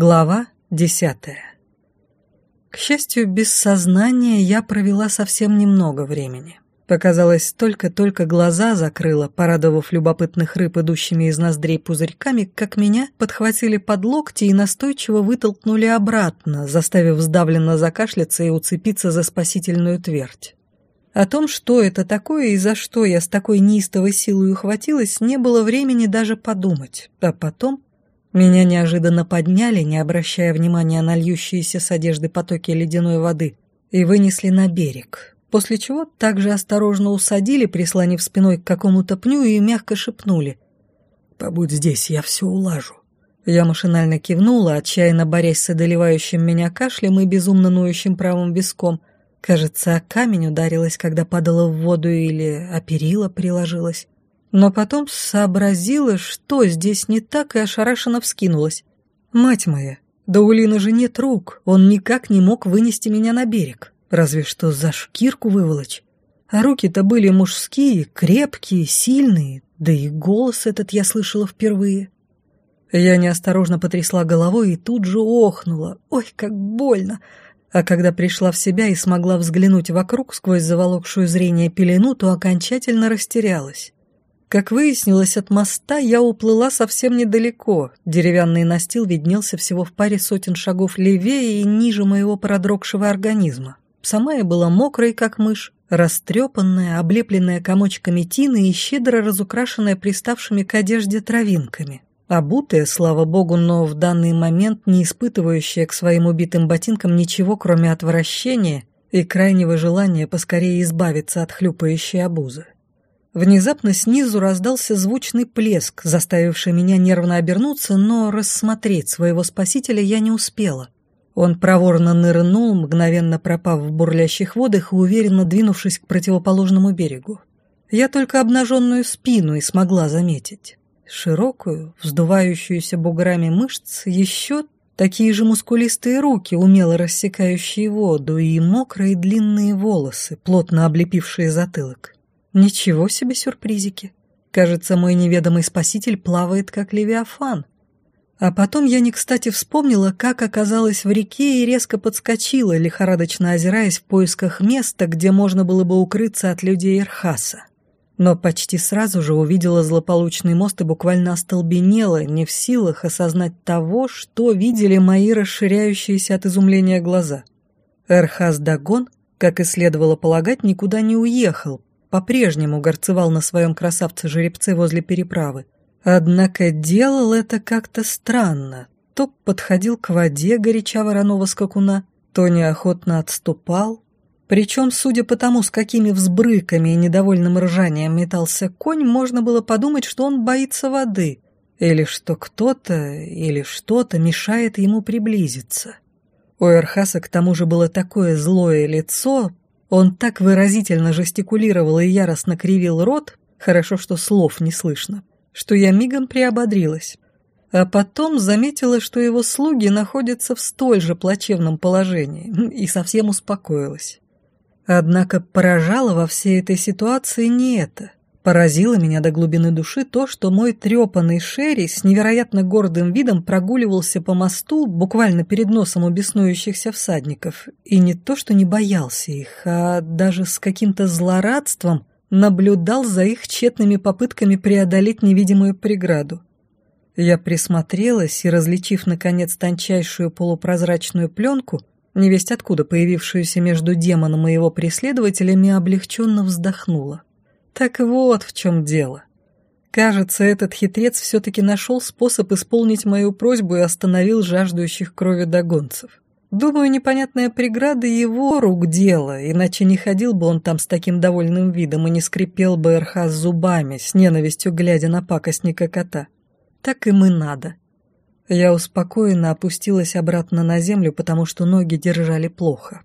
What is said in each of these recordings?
Глава десятая. К счастью, без сознания я провела совсем немного времени. Показалось, только-только глаза закрыла, порадовав любопытных рыб, идущими из ноздрей пузырьками, как меня подхватили под локти и настойчиво вытолкнули обратно, заставив сдавленно закашляться и уцепиться за спасительную твердь. О том, что это такое и за что я с такой неистовой силой ухватилась, не было времени даже подумать, а потом меня неожиданно подняли, не обращая внимания на льющиеся с одежды потоки ледяной воды, и вынесли на берег, после чего также осторожно усадили, прислонив спиной к какому-то пню и мягко шепнули. «Побудь здесь, я все улажу». Я машинально кивнула, отчаянно борясь с одолевающим меня кашлем и безумно ноющим правым виском. Кажется, камень ударилась, когда падала в воду или о перила приложилась но потом сообразила, что здесь не так, и ошарашенно вскинулась. «Мать моя, да у Лины же нет рук, он никак не мог вынести меня на берег, разве что за шкирку выволочь. А руки-то были мужские, крепкие, сильные, да и голос этот я слышала впервые». Я неосторожно потрясла головой и тут же охнула. «Ой, как больно!» А когда пришла в себя и смогла взглянуть вокруг сквозь заволокшую зрение пелену, то окончательно растерялась. Как выяснилось, от моста я уплыла совсем недалеко. Деревянный настил виднелся всего в паре сотен шагов левее и ниже моего продрогшего организма. Сама я была мокрой, как мышь, растрепанная, облепленная комочками тины и щедро разукрашенная приставшими к одежде травинками. Обутая, слава богу, но в данный момент не испытывающая к своим убитым ботинкам ничего, кроме отвращения и крайнего желания поскорее избавиться от хлюпающей обузы. Внезапно снизу раздался звучный плеск, заставивший меня нервно обернуться, но рассмотреть своего спасителя я не успела. Он проворно нырнул, мгновенно пропав в бурлящих водах и уверенно двинувшись к противоположному берегу. Я только обнаженную спину и смогла заметить. Широкую, вздувающуюся буграми мышц, еще такие же мускулистые руки, умело рассекающие воду, и мокрые длинные волосы, плотно облепившие затылок. Ничего себе сюрпризики. Кажется, мой неведомый спаситель плавает, как левиафан. А потом я не кстати вспомнила, как оказалась в реке и резко подскочила, лихорадочно озираясь в поисках места, где можно было бы укрыться от людей Эрхаса. Но почти сразу же увидела злополучный мост и буквально остолбенела, не в силах осознать того, что видели мои расширяющиеся от изумления глаза. Эрхас Дагон, как и следовало полагать, никуда не уехал, по-прежнему горцевал на своем красавце-жеребце возле переправы. Однако делал это как-то странно. То подходил к воде горяча вороного скакуна, то неохотно отступал. Причем, судя по тому, с какими взбрыками и недовольным ржанием метался конь, можно было подумать, что он боится воды, или что кто-то или что-то мешает ему приблизиться. У Эрхаса к тому же было такое злое лицо, он так выразительно жестикулировал и яростно кривил рот, хорошо, что слов не слышно, что я мигом приободрилась. А потом заметила, что его слуги находятся в столь же плачевном положении, и совсем успокоилась. Однако поражало во всей этой ситуации не это. Поразило меня до глубины души то, что мой трепанный Шерри с невероятно гордым видом прогуливался по мосту буквально перед носом у всадников, и не то, что не боялся их, а даже с каким-то злорадством наблюдал за их тщетными попытками преодолеть невидимую преграду. Я присмотрелась и, различив, наконец, тончайшую полупрозрачную пленку, невесть откуда появившуюся между демоном и его преследователями, облегченно вздохнула. Так вот в чем дело. Кажется, этот хитрец все-таки нашел способ исполнить мою просьбу и остановил жаждущих крови догонцев. Думаю, непонятная преграда его рук дело, иначе не ходил бы он там с таким довольным видом и не скрипел бы Эрхаз зубами, с ненавистью глядя на пакостника кота. Так им и надо. Я успокоенно опустилась обратно на землю, потому что ноги держали плохо.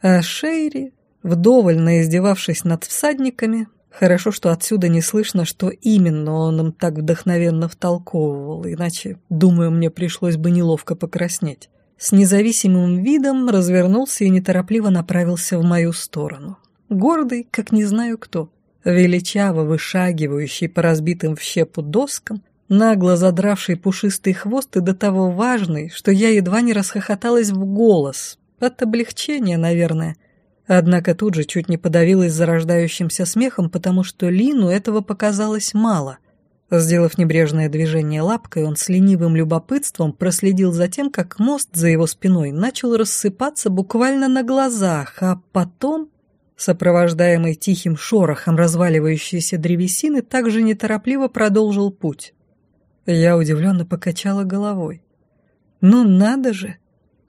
А Шейри, вдоволь наиздевавшись над всадниками, Хорошо, что отсюда не слышно, что именно он им так вдохновенно втолковывал, иначе, думаю, мне пришлось бы неловко покраснеть. С независимым видом развернулся и неторопливо направился в мою сторону. Гордый, как не знаю кто, величаво вышагивающий по разбитым в щепу доскам, нагло задравший пушистый хвост и до того важный, что я едва не расхохоталась в голос. От облегчения, наверное. Однако тут же чуть не подавилась зарождающимся смехом, потому что Лину этого показалось мало. Сделав небрежное движение лапкой, он с ленивым любопытством проследил за тем, как мост за его спиной начал рассыпаться буквально на глазах, а потом, сопровождаемый тихим шорохом разваливающейся древесины, также неторопливо продолжил путь. Я удивленно покачала головой. «Ну надо же!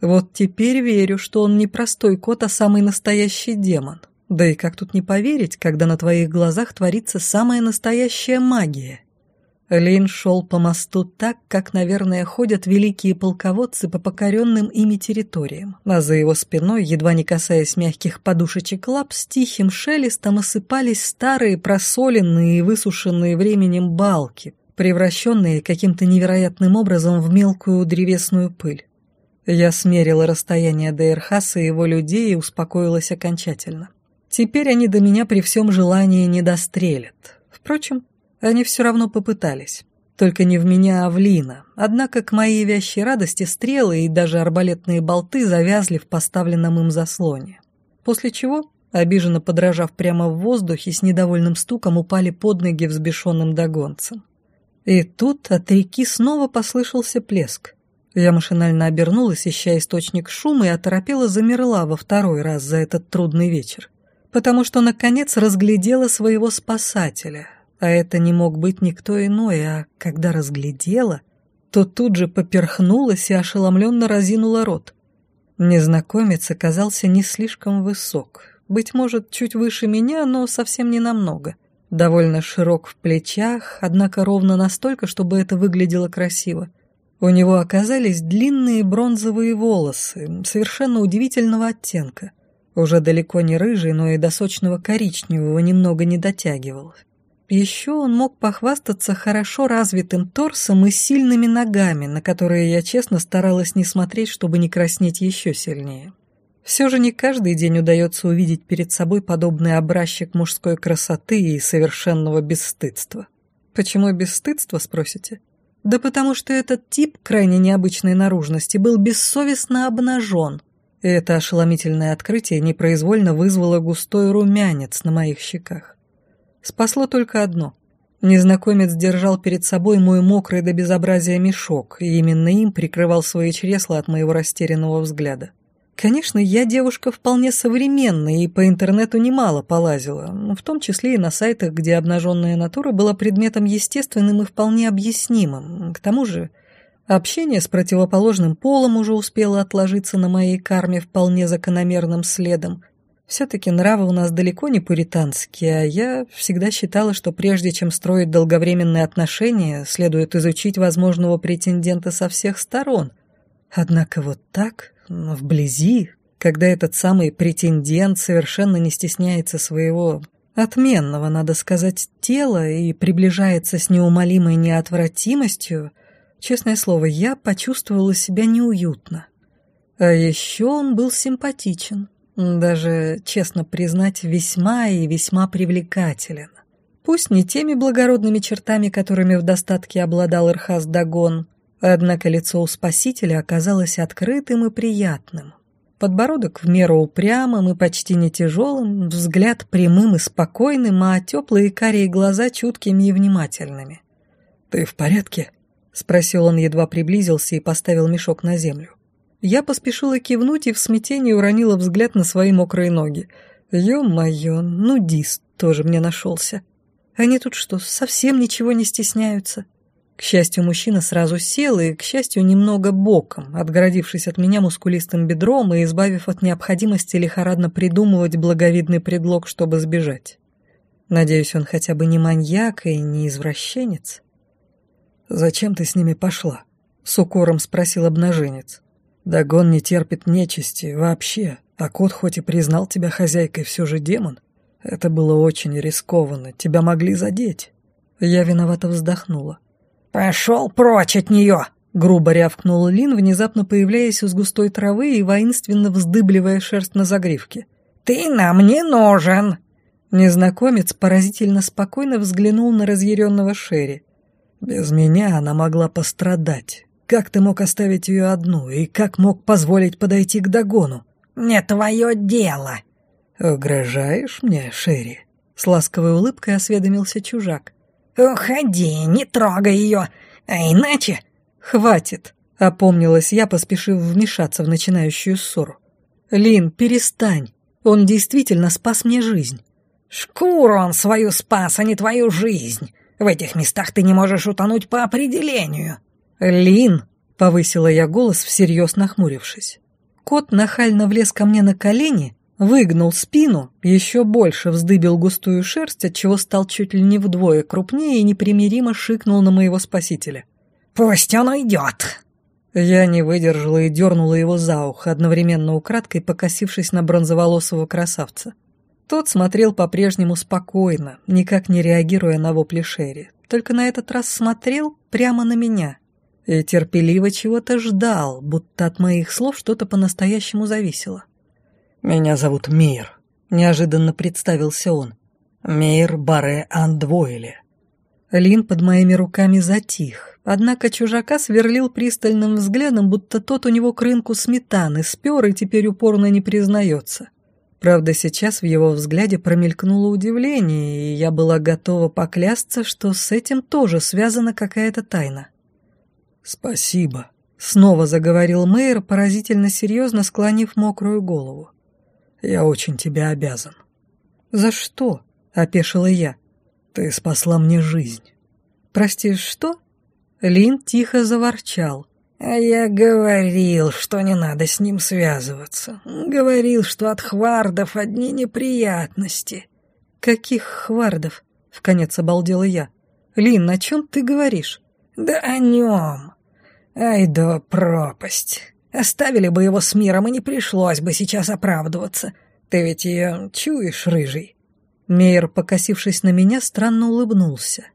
Вот теперь верю, что он не простой кот, а самый настоящий демон. Да и как тут не поверить, когда на твоих глазах творится самая настоящая магия?» Лин шел по мосту так, как, наверное, ходят великие полководцы по покоренным ими территориям, а за его спиной, едва не касаясь мягких подушечек лап, с тихим шелестом осыпались старые просоленные и высушенные временем балки, превращенные каким-то невероятным образом в мелкую древесную пыль. Я смерила расстояние до Эрхаса и его людей и успокоилась окончательно. Теперь они до меня при всем желании не дострелят. Впрочем, они все равно попытались. Только не в меня, а в Лина. Однако к моей вящей радости стрелы и даже арбалетные болты завязли в поставленном им заслоне. После чего, обиженно подражав прямо в воздухе, с недовольным стуком упали под ноги взбешенным догонцам. И тут от реки снова послышался плеск. Я машинально обернулась, ища источник шума, и оторопела замерла во второй раз за этот трудный вечер. Потому что, наконец, разглядела своего спасателя, а это не мог быть никто иной, а когда разглядела, то тут же поперхнулась и ошеломленно разинула рот. Незнакомец оказался не слишком высок, быть может, чуть выше меня, но совсем не намного. Довольно широк в плечах, однако ровно настолько, чтобы это выглядело красиво. У него оказались длинные бронзовые волосы, совершенно удивительного оттенка. Уже далеко не рыжий, но и до сочного коричневого немного не дотягивал. Еще он мог похвастаться хорошо развитым торсом и сильными ногами, на которые я честно старалась не смотреть, чтобы не краснеть еще сильнее. Все же не каждый день удается увидеть перед собой подобный образчик мужской красоты и совершенного бесстыдства. Почему бесстыдство, спросите? Да потому что этот тип крайне необычной наружности был бессовестно обнажен, это ошеломительное открытие непроизвольно вызвало густой румянец на моих щеках. Спасло только одно. Незнакомец держал перед собой мой мокрый до безобразия мешок, и именно им прикрывал свои чресла от моего растерянного взгляда. Конечно, я девушка вполне современная и по интернету немало полазила, в том числе и на сайтах, где обнаженная натура была предметом естественным и вполне объяснимым. К тому же, общение с противоположным полом уже успело отложиться на моей карме вполне закономерным следом, все-таки нравы у нас далеко не пуританские, а я всегда считала, что прежде чем строить долговременные отношения, следует изучить возможного претендента со всех сторон. Однако вот так, вблизи, когда этот самый претендент совершенно не стесняется своего отменного, надо сказать, тела и приближается с неумолимой неотвратимостью, честное слово, я почувствовала себя неуютно. А еще он был симпатичен. Даже, честно признать, весьма и весьма привлекателен. Пусть не теми благородными чертами, которыми в достатке обладал Ирхаз Дагон, однако лицо у спасителя оказалось открытым и приятным. Подбородок в меру упрямым и почти не тяжелым, взгляд прямым и спокойным, а теплые карие глаза чуткими и внимательными. «Ты в порядке?» — спросил он, едва приблизился и поставил мешок на землю. Я поспешила кивнуть и в смятении уронила взгляд на свои мокрые ноги. Ё-моё, нудист тоже мне нашелся. Они тут что, совсем ничего не стесняются? К счастью, мужчина сразу сел и, к счастью, немного боком, отгородившись от меня мускулистым бедром и избавив от необходимости лихорадно придумывать благовидный предлог, чтобы сбежать. Надеюсь, он хотя бы не маньяк и не извращенец. «Зачем ты с ними пошла?» — с укором спросил обнаженец. Дагон не терпит нечисти вообще, а кот хоть и признал тебя хозяйкой, все же демон. Это было очень рискованно, тебя могли задеть. Я виновато вздохнула. «Пошел прочь от нее!» Грубо рявкнул Лин, внезапно появляясь из густой травы и воинственно вздыбливая шерсть на загривке. «Ты нам не нужен!» Незнакомец поразительно спокойно взглянул на разъяренного Шерри. Без меня она могла пострадать. Как ты мог оставить ее одну, и как мог позволить подойти к догону? Не твое дело. Угрожаешь мне, Шерри? С ласковой улыбкой осведомился чужак. «Уходи, не трогай ее, а иначе...» «Хватит», — опомнилась я, поспешив вмешаться в начинающую ссору. «Лин, перестань. Он действительно спас мне жизнь». «Шкуру он свою спас, а не твою жизнь. В этих местах ты не можешь утонуть по определению». «Лин!» — повысила я голос, всерьез нахмурившись. Кот нахально влез ко мне на колени, выгнул спину, еще больше вздыбил густую шерсть, отчего стал чуть ли не вдвое крупнее и непримиримо шикнул на моего спасителя. «Пусть он уйдет!» Я не выдержала и дернула его за ухо, одновременно украдкой покосившись на бронзоволосого красавца. Тот смотрел по-прежнему спокойно, никак не реагируя на вопли Шерри, только на этот раз смотрел прямо на меня и терпеливо чего-то ждал, будто от моих слов что-то по-настоящему зависело. «Меня зовут Мир», — неожиданно представился он. «Мир Баре Андвойле». Лин под моими руками затих, однако чужака сверлил пристальным взглядом, будто тот у него к рынку сметаны спер и теперь упорно не признается. Правда, сейчас в его взгляде промелькнуло удивление, и я была готова поклясться, что с этим тоже связана какая-то тайна. «Спасибо», — снова заговорил мэр, поразительно серьезно склонив мокрую голову. «Я очень тебе обязан». «За что?» — опешила я. «Ты спасла мне жизнь». «Прости, что?» Лин тихо заворчал, а я говорил, что не надо с ним связываться. Говорил, что от хвардов одни неприятности. Каких хвардов? Вконец обалдела я. Лин, о чем ты говоришь? Да о нем. Ай да пропасть. Оставили бы его с миром, и не пришлось бы сейчас оправдываться. Ты ведь ее чуешь, рыжий? Мейер, покосившись на меня, странно улыбнулся.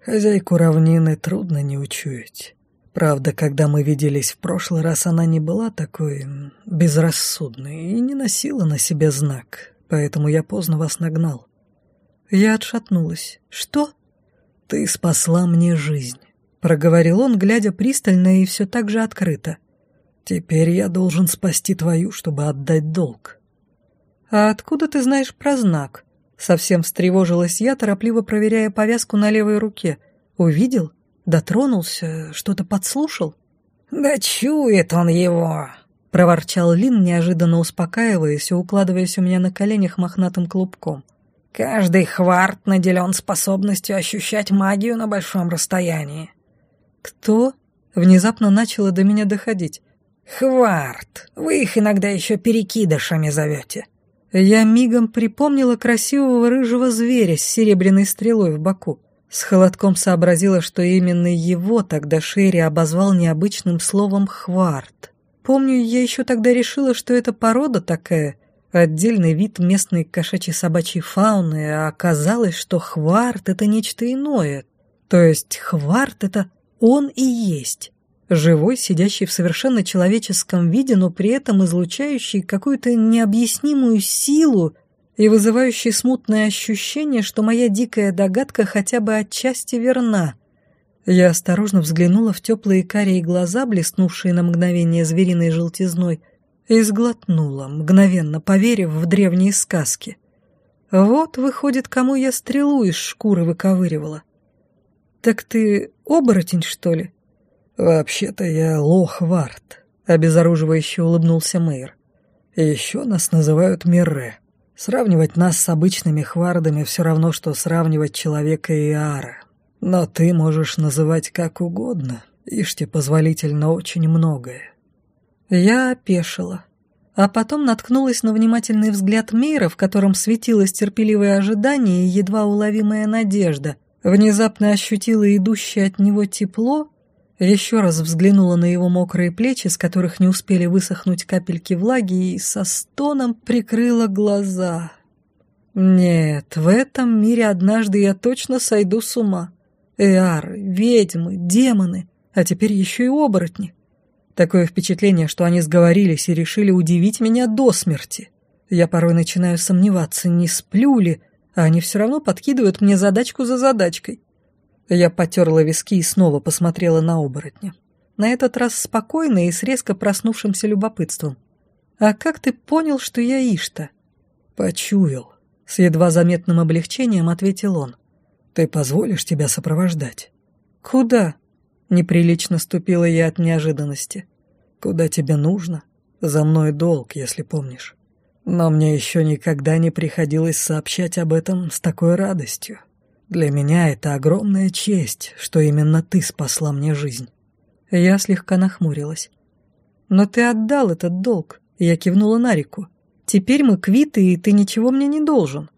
Хозяйку равнины трудно не учуять. Правда, когда мы виделись в прошлый раз, она не была такой безрассудной и не носила на себе знак, поэтому я поздно вас нагнал. Я отшатнулась. «Что?» «Ты спасла мне жизнь», — проговорил он, глядя пристально и все так же открыто. «Теперь я должен спасти твою, чтобы отдать долг». «А откуда ты знаешь про знак?» Совсем встревожилась я, торопливо проверяя повязку на левой руке. «Увидел?» Дотронулся, что-то подслушал? «Да чует он его!» — проворчал Лин, неожиданно успокаиваясь и укладываясь у меня на коленях мохнатым клубком. «Каждый хварт наделен способностью ощущать магию на большом расстоянии». «Кто?» — внезапно начало до меня доходить. «Хварт. Вы их иногда еще перекидышами зовете». Я мигом припомнила красивого рыжего зверя с серебряной стрелой в боку. С холодком сообразила, что именно его тогда Шерри обозвал необычным словом «хварт». Помню, я еще тогда решила, что это порода такая, отдельный вид местной кошачьей собачьей фауны, а оказалось, что хварт — это нечто иное. То есть хварт — это он и есть. Живой, сидящий в совершенно человеческом виде, но при этом излучающий какую-то необъяснимую силу и вызывающий смутное ощущение, что моя дикая догадка хотя бы отчасти верна. Я осторожно взглянула в теплые карие глаза, блеснувшие на мгновение звериной желтизной, и сглотнула, мгновенно поверив в древние сказки. Вот, выходит, кому я стрелу из шкуры выковыривала. «Так ты оборотень, что ли?» «Вообще-то я лох-вард», — обезоруживающе улыбнулся мэр. «Еще нас называют Мирре». Сравнивать нас с обычными хвардами все равно, что сравнивать человека и Ара. Но ты можешь называть как угодно, ишь позволительно очень многое. Я опешила, а потом наткнулась на внимательный взгляд Мейра, в котором светилось терпеливое ожидание и едва уловимая надежда. Внезапно ощутила идущее от него тепло еще раз взглянула на его мокрые плечи, с которых не успели высохнуть капельки влаги, и со стоном прикрыла глаза. Нет, в этом мире однажды я точно сойду с ума. Эары, ведьмы, демоны, а теперь еще и оборотни. Такое впечатление, что они сговорились и решили удивить меня до смерти. Я порой начинаю сомневаться, не сплю ли, а они все равно подкидывают мне задачку за задачкой. Я потерла виски и снова посмотрела на оборотня. На этот раз спокойно и с резко проснувшимся любопытством. «А как ты понял, что я Ишта?» «Почуял», — с едва заметным облегчением ответил он. «Ты позволишь тебя сопровождать?» «Куда?» — неприлично ступила я от неожиданности. «Куда тебе нужно? За мной долг, если помнишь. Но мне еще никогда не приходилось сообщать об этом с такой радостью. Для меня это огромная честь, что именно ты спасла мне жизнь». Я слегка нахмурилась. «Но ты отдал этот долг», — я кивнула на реку. «Теперь мы квиты, и ты ничего мне не должен».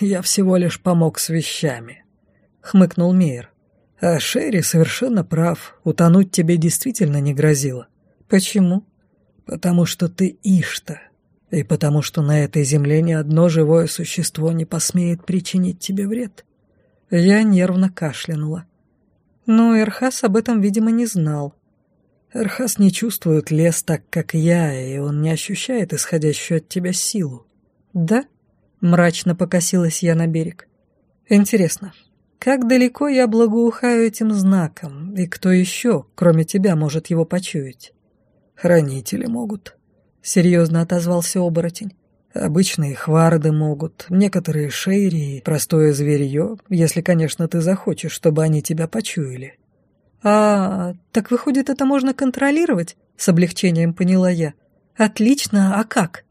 «Я всего лишь помог с вещами», — хмыкнул Мейер. «А Шерри совершенно прав, утонуть тебе действительно не грозило». «Почему?» «Потому что ты Ишта, и потому что на этой земле ни одно живое существо не посмеет причинить тебе вред». Я нервно кашлянула. Но Эрхас об этом, видимо, не знал. Эрхас не чувствует лес так, как я, и он не ощущает исходящую от тебя силу. Да? Мрачно покосилась я на берег. Интересно, как далеко я благоухаю этим знаком, и кто еще, кроме тебя, может его почуять? Хранители могут. Серьезно отозвался оборотень. Обычные хварды могут, некоторые шейри, простое зверье, если, конечно, ты захочешь, чтобы они тебя почуяли. А, так выходит, это можно контролировать? С облегчением поняла я. Отлично, а как?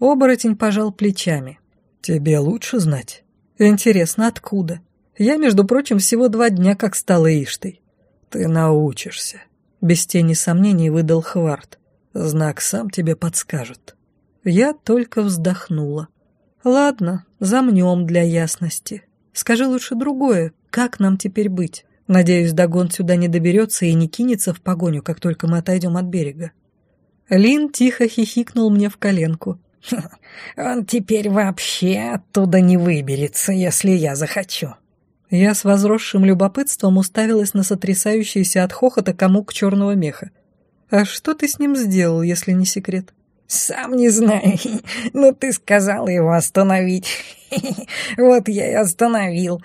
Оборотень пожал плечами. Тебе лучше знать. Интересно, откуда? Я, между прочим, всего два дня как стала Иштой. Ты научишься. Без тени сомнений выдал Хварт. Знак сам тебе подскажет. Я только вздохнула. «Ладно, замнем для ясности. Скажи лучше другое, как нам теперь быть? Надеюсь, Дагон сюда не доберется и не кинется в погоню, как только мы отойдем от берега». Лин тихо хихикнул мне в коленку. «Он теперь вообще оттуда не выберется, если я захочу». Я с возросшим любопытством уставилась на сотрясающийся от хохота комок черного меха. «А что ты с ним сделал, если не секрет?» «Сам не знаю, но ты сказала его остановить. Вот я и остановил.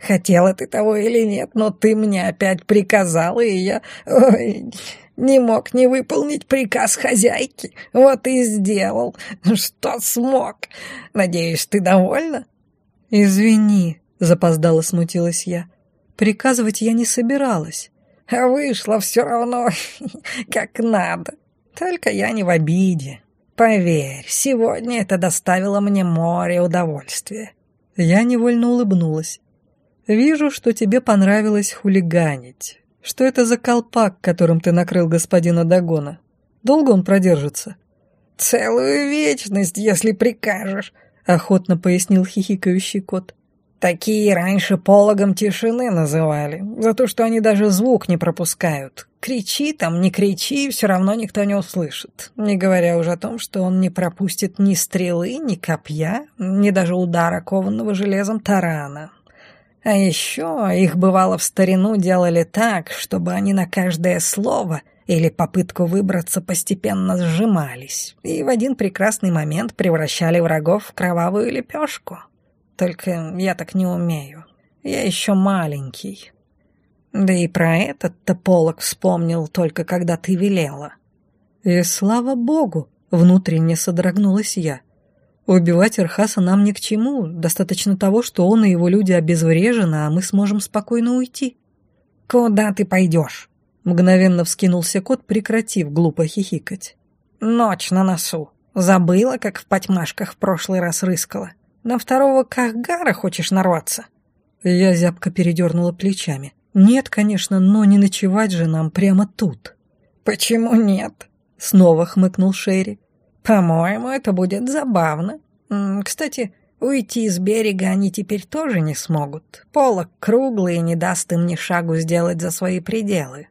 Хотела ты того или нет, но ты мне опять приказала, и я... Ой, не мог не выполнить приказ хозяйки. Вот и сделал, что смог. Надеюсь, ты довольна?» «Извини», — запоздало смутилась я. «Приказывать я не собиралась». «А вышло все равно, как надо. Только я не в обиде. Поверь, сегодня это доставило мне море удовольствия. Я невольно улыбнулась. Вижу, что тебе понравилось хулиганить. Что это за колпак, которым ты накрыл господина Дагона? Долго он продержится? Целую вечность, если прикажешь, охотно пояснил хихикающий кот. Такие раньше пологом тишины называли, за то, что они даже звук не пропускают. Кричи там, не кричи, все равно никто не услышит. Не говоря уже о том, что он не пропустит ни стрелы, ни копья, ни даже удара кованного железом тарана. А еще их бывало в старину делали так, чтобы они на каждое слово или попытку выбраться постепенно сжимались и в один прекрасный момент превращали врагов в кровавую лепешку. Только я так не умею. Я еще маленький. Да и про этот-то полок вспомнил только когда ты велела. И слава богу, внутренне содрогнулась я. Убивать Ирхаса нам ни к чему, достаточно того, что он и его люди обезврежены, а мы сможем спокойно уйти. «Куда ты пойдешь?» Мгновенно вскинулся кот, прекратив глупо хихикать. «Ночь на носу. Забыла, как в потьмашках в прошлый раз рыскала. На второго Кахгара хочешь нарваться?» Я зябко передернула плечами. «Нет, конечно, но не ночевать же нам прямо тут». «Почему нет?» — снова хмыкнул Шерри. «По-моему, это будет забавно. Кстати, уйти с берега они теперь тоже не смогут. Полок круглый и не даст им ни шагу сделать за свои пределы.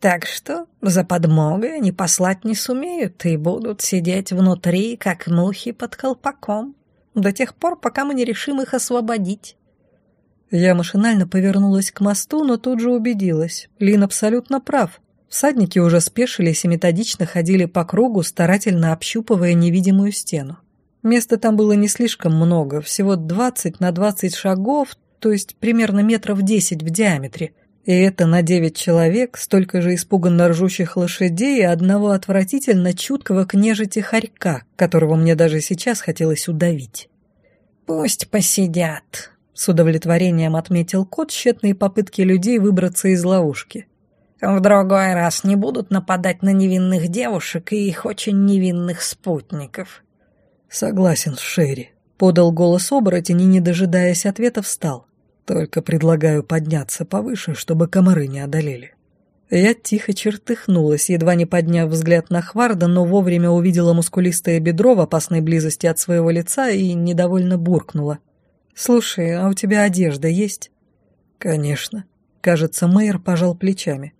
Так что за подмогой они послать не сумеют и будут сидеть внутри, как мухи под колпаком» до тех пор, пока мы не решим их освободить. Я машинально повернулась к мосту, но тут же убедилась. Лин абсолютно прав. Всадники уже спешились и методично ходили по кругу, старательно общупывая невидимую стену. Места там было не слишком много, всего 20 на 20 шагов, то есть примерно метров десять в диаметре. И это на девять человек, столько же испуганно ржущих лошадей и одного отвратительно чуткого к нежити хорька, которого мне даже сейчас хотелось удавить. «Пусть посидят», — с удовлетворением отметил кот тщетные попытки людей выбраться из ловушки. «В другой раз не будут нападать на невинных девушек и их очень невинных спутников». «Согласен с Шерри», — подал голос оборотень и, не дожидаясь ответа, встал. «Только предлагаю подняться повыше, чтобы комары не одолели». Я тихо чертыхнулась, едва не подняв взгляд на Хварда, но вовремя увидела мускулистое бедро в опасной близости от своего лица и недовольно буркнула. «Слушай, а у тебя одежда есть?» «Конечно». Кажется, Мэйр пожал плечами.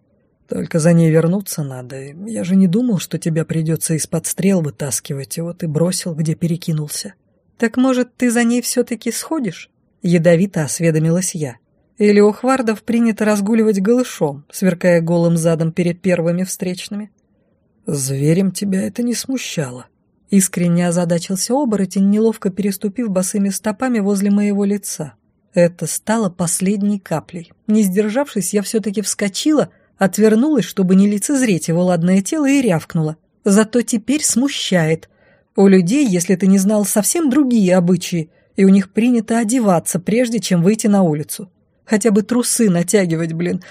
«Только за ней вернуться надо. Я же не думал, что тебя придется из-под стрел вытаскивать, и вот и бросил, где перекинулся». «Так, может, ты за ней все-таки сходишь?» Ядовито осведомилась я. Или у хвардов принято разгуливать голышом, сверкая голым задом перед первыми встречными? «Зверем тебя это не смущало», — искренне озадачился оборотень, неловко переступив босыми стопами возле моего лица. Это стало последней каплей. Не сдержавшись, я все-таки вскочила, отвернулась, чтобы не лицезреть его ладное тело, и рявкнула. Зато теперь смущает. У людей, если ты не знал, совсем другие обычаи, и у них принято одеваться, прежде чем выйти на улицу. Хотя бы трусы натягивать, блин.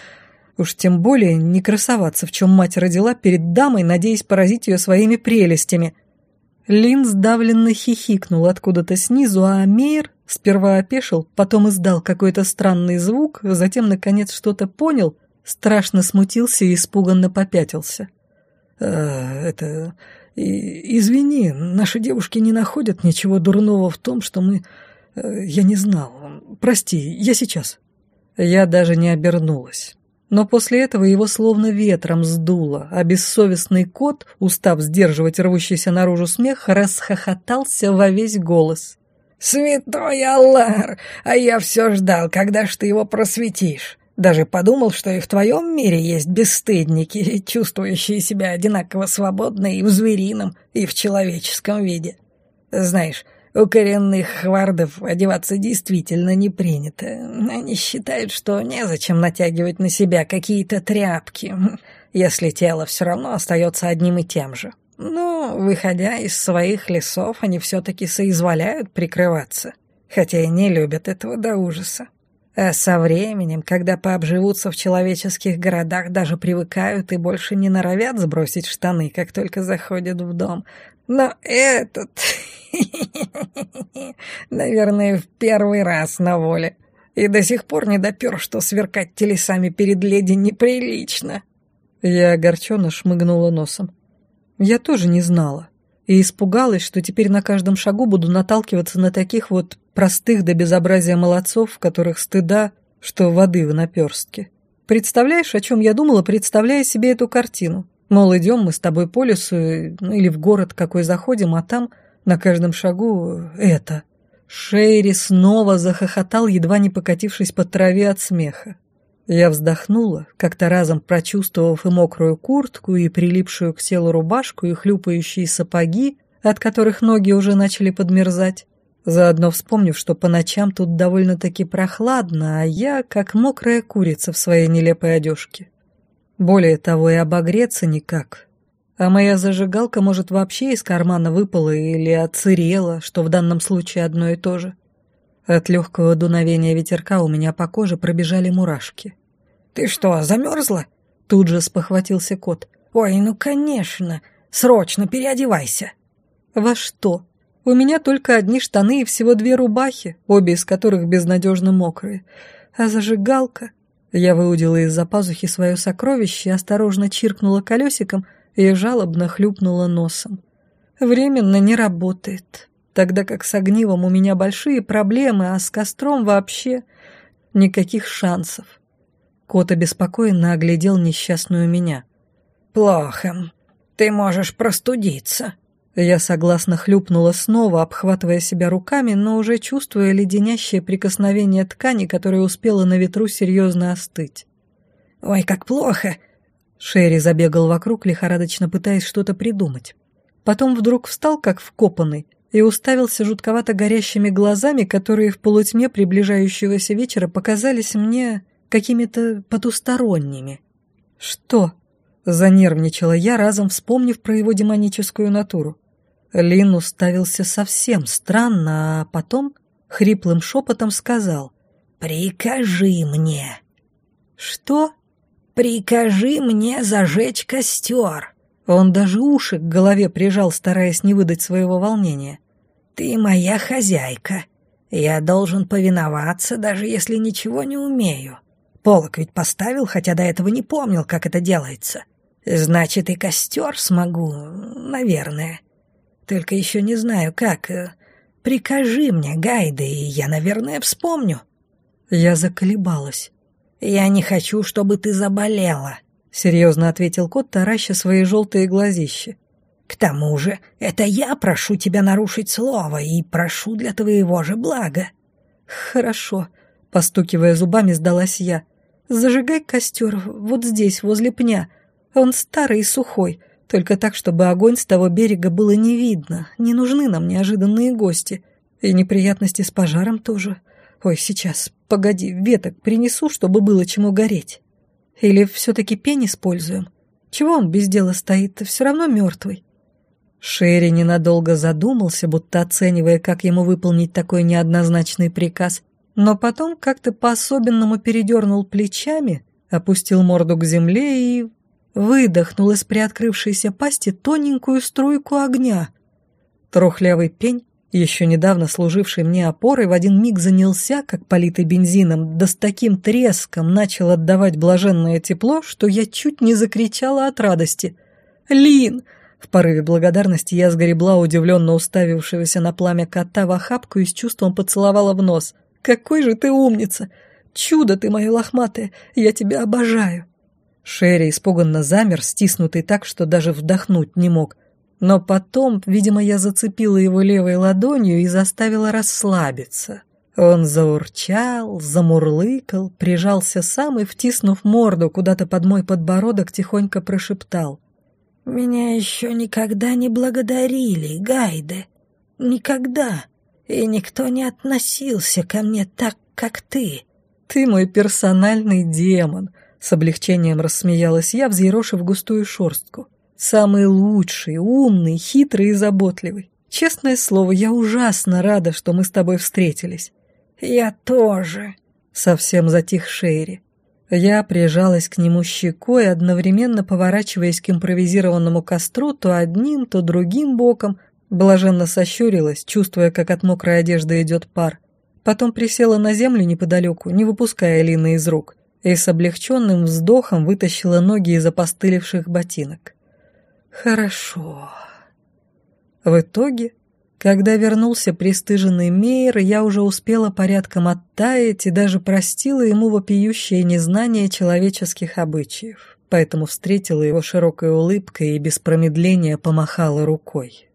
Уж тем более не красоваться, в чем мать родила перед дамой, надеясь поразить ее своими прелестями. Лин сдавленно хихикнул откуда-то снизу, а Мейер сперва опешил, потом издал какой-то странный звук, затем, наконец, что-то понял, страшно смутился и испуганно попятился. «Э, «Это... извини, наши девушки не находят ничего дурного в том, что мы... Э, я не знал. Прости, я сейчас». Я даже не обернулась. Но после этого его словно ветром сдуло, а бессовестный кот, устав сдерживать рвущийся наружу смех, расхохотался во весь голос. «Святой Аллар! А я все ждал, когда ж ты его просветишь. Даже подумал, что и в твоем мире есть бесстыдники, чувствующие себя одинаково свободно и в зверином, и в человеческом виде. Знаешь, у коренных хвардов одеваться действительно не принято. Они считают, что незачем натягивать на себя какие-то тряпки, если тело все равно остается одним и тем же. Но, выходя из своих лесов, они все-таки соизволяют прикрываться, хотя и не любят этого до ужаса. А со временем, когда пообживутся в человеческих городах, даже привыкают и больше не норовят сбросить штаны, как только заходят в дом. Но этот... Наверное, в первый раз на воле. И до сих пор не допер, что сверкать телесами перед леди неприлично. Я огорченно шмыгнула носом. Я тоже не знала. И испугалась, что теперь на каждом шагу буду наталкиваться на таких вот простых до безобразия молодцов, которых стыда, что воды в наперстке. Представляешь, о чем я думала, представляя себе эту картину? Мол, идем мы с тобой по лесу, ну или в город какой заходим, а там на каждом шагу это. Шейри снова захохотал, едва не покатившись по траве от смеха. Я вздохнула, как-то разом прочувствовав и мокрую куртку, и прилипшую к телу рубашку, и хлюпающие сапоги, от которых ноги уже начали подмерзать. Заодно вспомнив, что по ночам тут довольно-таки прохладно, а я как мокрая курица в своей нелепой одежке. Более того, и обогреться никак, а моя зажигалка, может, вообще из кармана выпала или отсырела, что в данном случае одно и то же. От легкого дуновения ветерка у меня по коже пробежали мурашки. «Ты что, замерзла?» Тут же спохватился кот. «Ой, ну конечно! Срочно переодевайся!» «Во что? У меня только одни штаны и всего две рубахи, обе из которых безнадежно мокрые. А зажигалка...» Я выудила из-за пазухи свое сокровище осторожно чиркнула колесиком — и жалобно хлюпнула носом. Временно не работает, тогда как с огнивом у меня большие проблемы, а с костром вообще никаких шансов. Кот обеспокоенно оглядел несчастную меня. «Плохо. Ты можешь простудиться». Я согласно хлюпнула снова, обхватывая себя руками, но уже чувствуя леденящее прикосновение ткани, которая успела на ветру серьезно остыть. «Ой, как плохо! Шерри забегал вокруг, лихорадочно пытаясь что-то придумать. Потом вдруг встал, как вкопанный, и уставился жутковато горящими глазами, которые в полутьме приближающегося вечера показались мне какими-то потусторонними. «Что?» — занервничала я, разом вспомнив про его демоническую натуру. Лин уставился совсем странно, а потом хриплым шепотом сказал «Прикажи мне». «Что?» «Прикажи мне зажечь костер». Он даже уши к голове прижал, стараясь не выдать своего волнения. «Ты моя хозяйка. Я должен повиноваться, даже если ничего не умею. Полок ведь поставил, хотя до этого не помнил, как это делается. Значит, и костер смогу, наверное. Только еще не знаю, как. Прикажи мне, Гайда, и я, наверное, вспомню». Я заколебалась. «Я не хочу, чтобы ты заболела», — серьезно ответил кот, тараща свои желтые глазища. «К тому же, это я прошу тебя нарушить слово и прошу для твоего же блага». «Хорошо», — постукивая зубами, сдалась я. «Зажигай костер вот здесь, возле пня. Он старый и сухой, только так, чтобы огонь с того берега было не видно. Не нужны нам неожиданные гости. И неприятности с пожаром тоже. Ой, сейчас, погоди, веток принесу, чтобы было чему гореть». Или все-таки пень используем? Чего он без дела стоит, все равно мертвый. Шерри ненадолго задумался, будто оценивая, как ему выполнить такой неоднозначный приказ, но потом как-то по-особенному передернул плечами, опустил морду к земле и выдохнул из приоткрывшейся пасти тоненькую струйку огня. Трухлявый пень еще недавно служивший мне опорой, в один миг занялся, как политый бензином, да с таким треском начал отдавать блаженное тепло, что я чуть не закричала от радости. «Лин!» В порыве благодарности я сгребла удивленно уставившегося на пламя кота в охапку и с чувством поцеловала в нос. «Какой же ты умница! Чудо ты мое лохматое! Я тебя обожаю!» Шерри испуганно замер, стиснутый так, что даже вдохнуть не мог – но потом, видимо, я зацепила его левой ладонью и заставила расслабиться. Он заурчал, замурлыкал, прижался сам и, втиснув морду куда-то под мой подбородок, тихонько прошептал. «Меня еще никогда не благодарили, Гайде. Никогда. И никто не относился ко мне так, как ты. Ты мой персональный демон», — с облегчением рассмеялась я, взъерошив густую шорстку. Самый лучший, умный, хитрый и заботливый. Честное слово, я ужасно рада, что мы с тобой встретились. Я тоже. Совсем затих Шерри. Я прижалась к нему щекой, одновременно поворачиваясь к импровизированному костру то одним, то другим боком, блаженно сощурилась, чувствуя, как от мокрой одежды идет пар. Потом присела на землю неподалеку, не выпуская Лины из рук, и с облегченным вздохом вытащила ноги из опостылевших ботинок. Хорошо. В итоге, когда вернулся пристыженный Мейер, я уже успела порядком оттаять и даже простила ему вопиющее незнание человеческих обычаев, поэтому встретила его широкой улыбкой и без промедления помахала рукой.